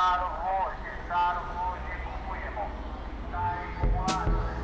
Szármózsi, szármózsi, bújjemo. Tájékolás.